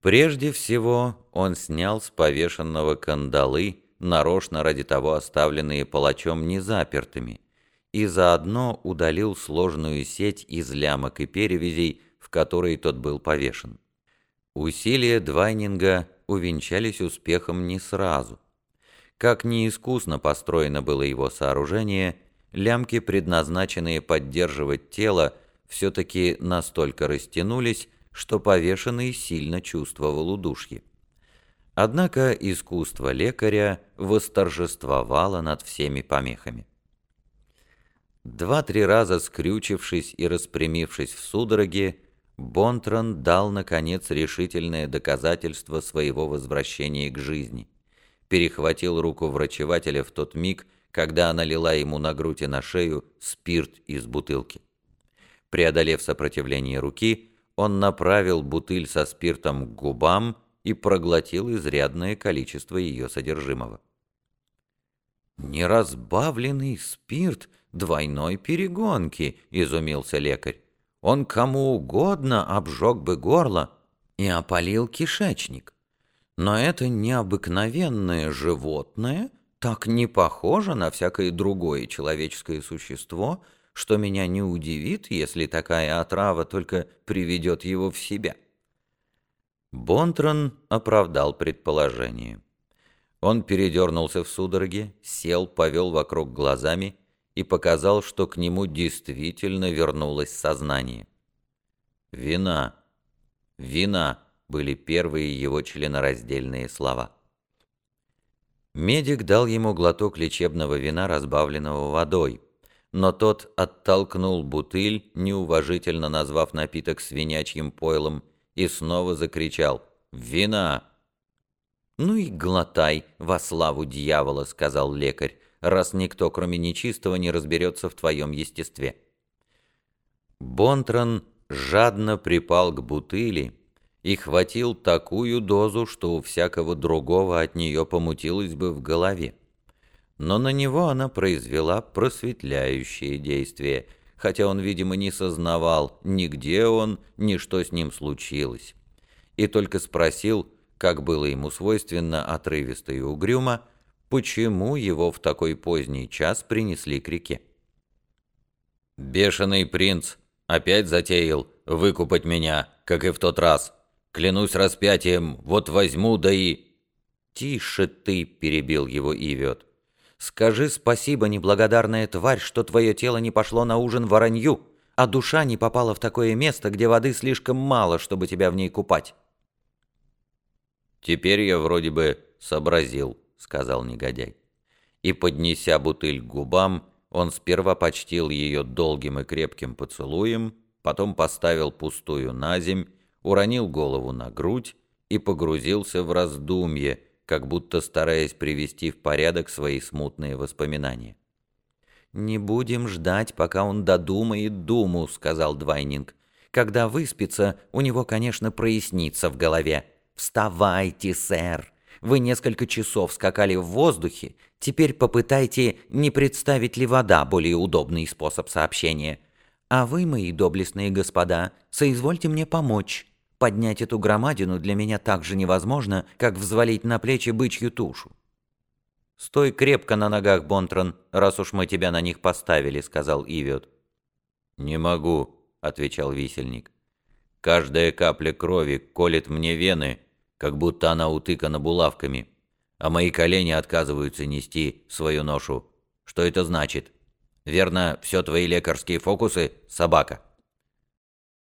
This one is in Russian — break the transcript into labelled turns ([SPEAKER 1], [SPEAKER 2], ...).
[SPEAKER 1] Прежде всего он снял с повешенного кандалы, нарочно ради того оставленные палачом незапертыми, и заодно удалил сложную сеть из лямок и перевязей, в которой тот был повешен. Усилия Двайнинга увенчались успехом не сразу. Как неискусно построено было его сооружение, лямки, предназначенные поддерживать тело, все-таки настолько растянулись, что повешенный сильно чувствовал удушье. Однако искусство лекаря восторжествовало над всеми помехами. Два-три раза скрючившись и распрямившись в судороге, Бонтран дал, наконец, решительное доказательство своего возвращения к жизни. Перехватил руку врачевателя в тот миг, когда она лила ему на грудь и на шею спирт из бутылки. Преодолев сопротивление руки, он направил бутыль со спиртом к губам и проглотил изрядное количество ее содержимого. «Неразбавленный спирт двойной перегонки», — изумился лекарь. «Он кому угодно обжег бы горло и опалил кишечник. Но это необыкновенное животное так не похоже на всякое другое человеческое существо, — что меня не удивит, если такая отрава только приведет его в себя. Бонтран оправдал предположение. Он передернулся в судороге, сел, повел вокруг глазами и показал, что к нему действительно вернулось сознание. «Вина! Вина!» были первые его членораздельные слова. Медик дал ему глоток лечебного вина, разбавленного водой, но тот оттолкнул бутыль, неуважительно назвав напиток свинячьим пойлом, и снова закричал «Вина!» «Ну и глотай, во славу дьявола», — сказал лекарь, «раз никто, кроме нечистого, не разберется в твоем естестве». Бонтран жадно припал к бутыли и хватил такую дозу, что у всякого другого от нее помутилось бы в голове но на него она произвела просветляющее действие, хотя он, видимо, не сознавал ни где он, ни что с ним случилось, и только спросил, как было ему свойственно отрывисто и угрюмо, почему его в такой поздний час принесли к реке. «Бешеный принц опять затеял выкупать меня, как и в тот раз. Клянусь распятием, вот возьму да и...» «Тише ты!» — перебил его Ивет. Скажи спасибо, неблагодарная тварь, что твое тело не пошло на ужин воронью, а душа не попала в такое место, где воды слишком мало, чтобы тебя в ней купать». «Теперь я вроде бы сообразил», — сказал негодяй. И, поднеся бутыль к губам, он сперва почтил ее долгим и крепким поцелуем, потом поставил пустую на земь, уронил голову на грудь и погрузился в раздумье, как будто стараясь привести в порядок свои смутные воспоминания. «Не будем ждать, пока он додумает думу», — сказал Двайнинг. «Когда выспится, у него, конечно, прояснится в голове. Вставайте, сэр! Вы несколько часов скакали в воздухе, теперь попытайте, не представить ли вода более удобный способ сообщения. А вы, мои доблестные господа, соизвольте мне помочь». Поднять эту громадину для меня так же невозможно, как взвалить на плечи бычью тушу. «Стой крепко на ногах, Бонтрон, раз уж мы тебя на них поставили», — сказал Ивет. «Не могу», — отвечал висельник. «Каждая капля крови колет мне вены, как будто она утыкана булавками, а мои колени отказываются нести свою ношу. Что это значит? Верно, все твои лекарские фокусы, собака?»